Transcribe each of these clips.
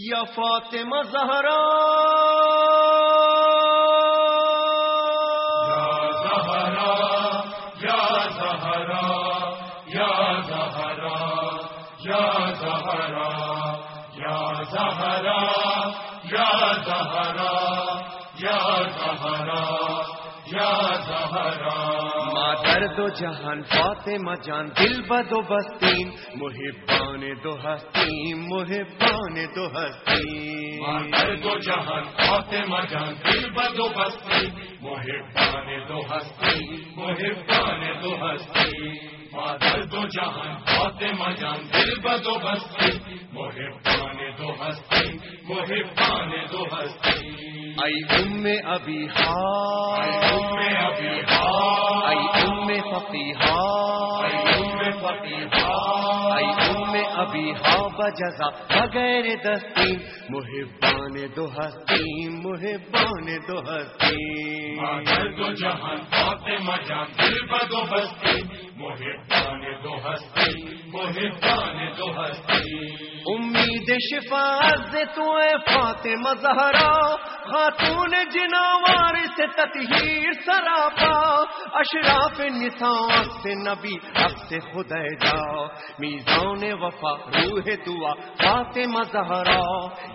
یا فاطمہ زہرا دو جہان فاطمہ جان دل بدو بستین محبان دو حسین محبان دو حسین دو جہان فاطمہ جان دل بدو بستین محبان دو حسین محبان دو حسین مادر دو جہان فاطمہ جان دل بدو بستین محبان دو حسین محبان دو حسین ای ام ابھی ہا ام ابھی ہا ای ام فقیحا ام فقیحا ام ابھی ہا بجزا. بغیر دستی. محبان دو ہستی. محبان دو ہستی. دو جہان فاطمہ جان، دل بدو بستی. محبان دو ہستی محبان دو ہستی امید شفاعت سے تو اے فاطمہ زہرا، خاتون جناوار سے تطہیر سراپا، اشراف نسان سے نبی اب سے خدا جاؤ میزان وفا، روح دعا، فاطمہ زہرا۔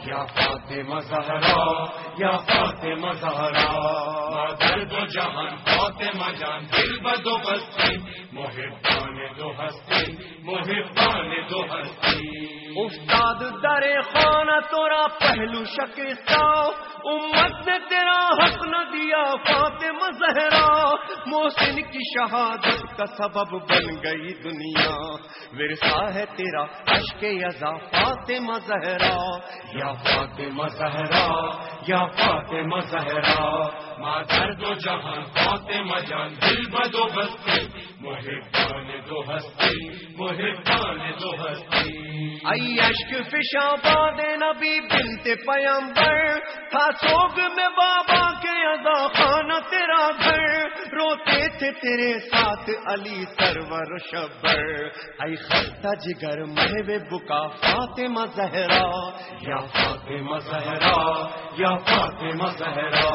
یا فاطمہ زہرا، یا فاطمہ زہرا۔ مادر دو جہان، فاطمہ جان، دل بدو بستی۔ محبان دو ہستی محبان دو ہستی استاد در خانہ تورا پہلو شکستہ، امت نے تیرا حق نہ دیا، فاطمہ زہرا، محسن کی شہادت کا سبب بن گئی دنیا۔ ورثہ ہے تیرا اشک یزا، فاطمہ زہرا۔ یا فاطمہ زہرا، یا فاطمہ زہرا۔ مادر دو جہان فاطمہ جان، دل بدو بستی۔ محبان دو ہستی، محبان دو ہستی۔ ای اشک فشا باد نبی بنت پیمبر تھا سوگ میں بابا کے ادا خانہ تیرا گھر۔ روتے تھے تیرے ساتھ علی سرور شبر۔ ای خستہ جگر میں بکا فاطمہ زہرا۔ یا فاطمہ زہرا، یا فاطمہ زہرا۔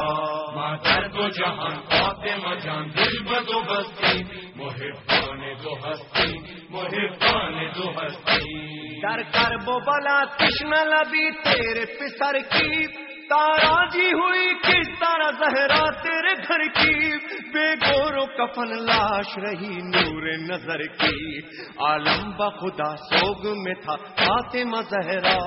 مادر دو جہان فاطمہ جان، دل بدو بستی۔ محبان دو ہستی محبان دو ہستی در کر بو بلا کشن لبی تیرے پسر کی۔ تارا جی ہوئی کس طرح زہرا تیرے گھر کی۔ بے گور و کفن لاش رہی نور نظر کی۔ عالم بخدا سوگ میں تھا فاطمہ زہرا۔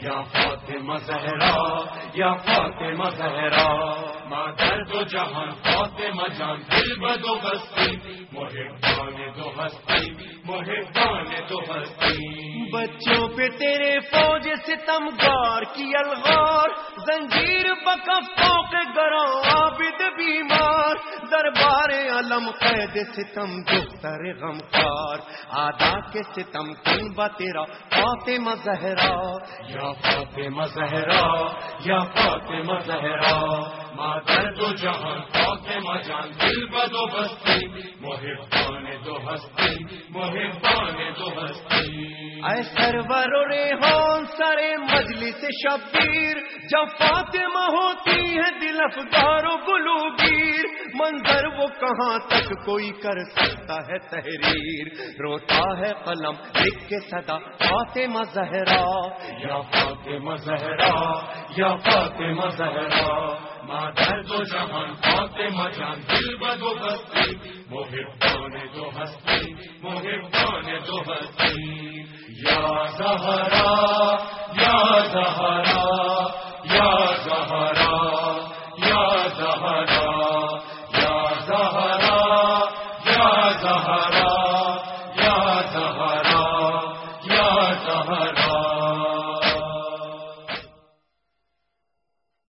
یا فاطمہ زہرا، یا فاطمہ زہرا۔ مادر دو جہان فاطمہ جان دل بدو بستی محبان دو ہستی محبان دو ہستی بچوں پہ تیرے فوج ستم گار کی الغار زنجیر بکفوں کے گروں عابد بیمار۔ دربار علم قید ستم دختر غمخار آدا کے ستم کن با تیرا فاطمہ زہرا۔ یا فاطمہ زہرا یا فاطمہ زہرا۔ مادر دو جہان فاطمہ جان دل بدو بستی محبان دو ہستی محبان دو ہستی اے سرور ریحان سر مجلس شبیر جب فاطمہ ہوتی ہے دل افگار و گلوگیر منظر وہ کہاں تک کوئی کر سکتا ہے تحریر۔ روتا ہے قلم لکھ کے صدا فاطمہ زہرا۔ یا فاطمہ زہرا یا فاطمہ زہرا۔ مادر دو جہاں فاطمہ جان، دل بدو بستی، محبان دو ہستی، محبان دو ہستی۔ یا زہرا یا زہرا